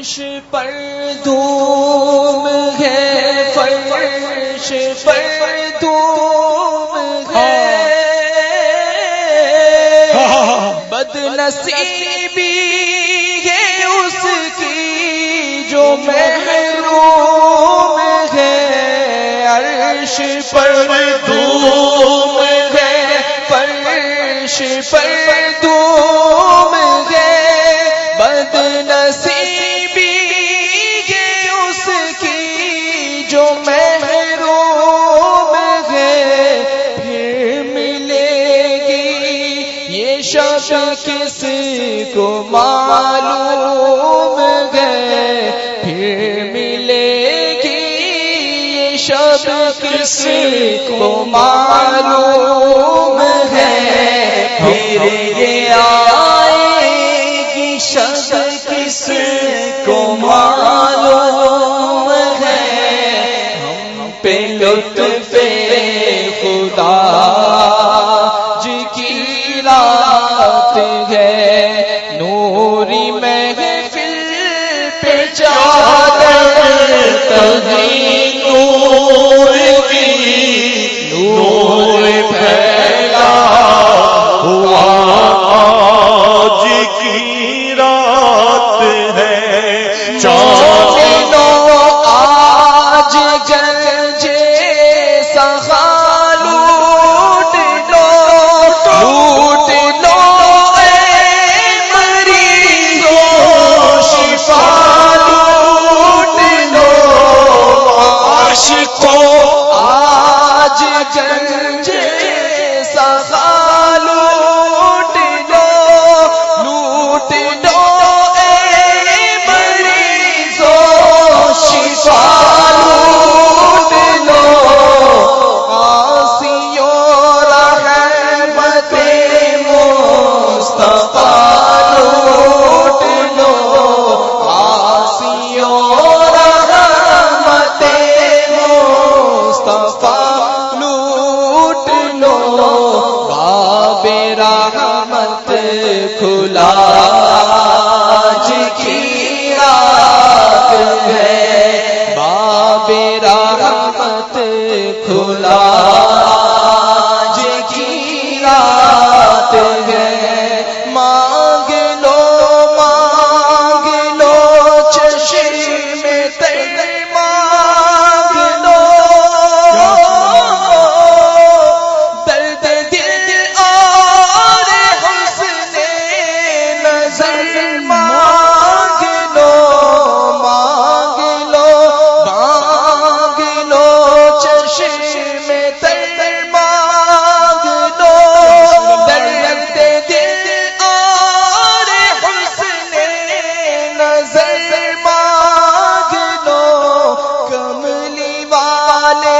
فرش پر دوم ہے، فرش پر دوم ہے۔ بد نصیبی ہے اس کی جو محروم ہے۔ عرش پر دوم ہے، فرش پر کسی کو معلوم گئے پھر ملے گی شب کسی کو معلوم ہے۔ پھر یہ آئے گی شب کسی کو معلوم دے والے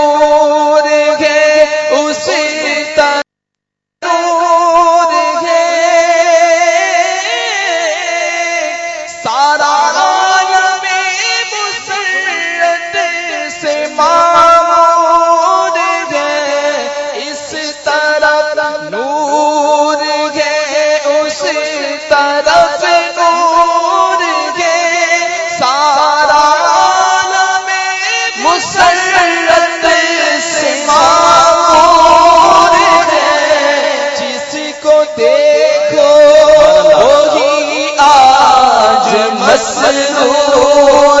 نور اس طرف نور اس طرف نور سارا میں کو دیکھو آج مسلور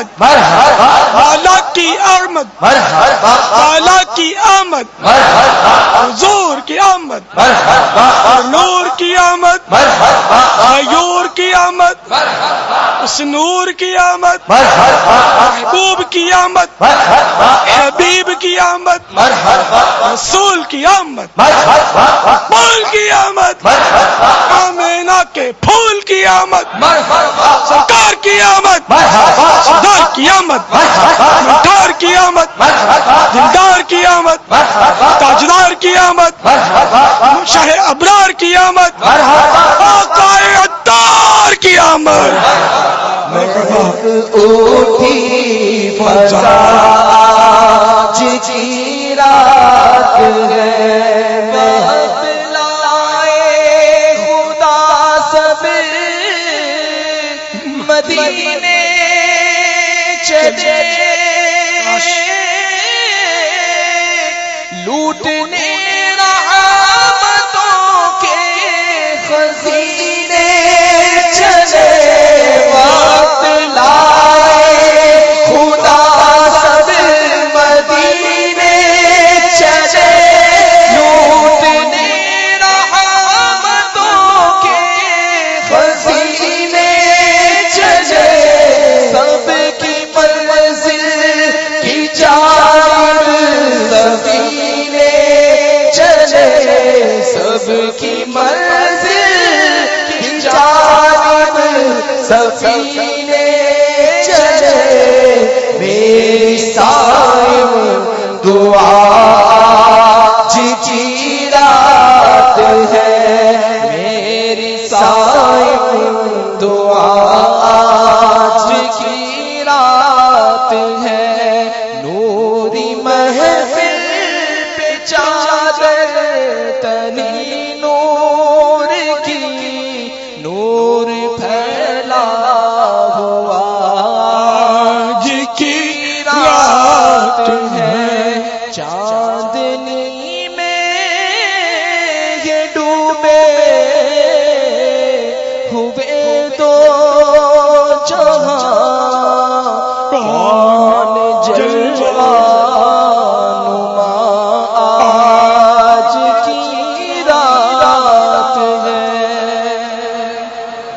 آمد اللہ کی آمد اللہ کی آمد کی حضور کی آمد نور کی آمد غیور کی آمد اس نور کی آمد محبوب کی آمد حبیب کی آمد رسول کی آمد کی آمد آمینا کے پھول کی آمد سرکار کی آمد سردار کی آمد مٹار کی آمد دلدار کی آمد تاجدار کی آمد شاہ ابرار کی آمد آقا اتار کی آمد۔ مدینے چلے۔ لوٹنے کی منزل کی جانب سفینے چلے میری سائم دعا جی جی رات ہے۔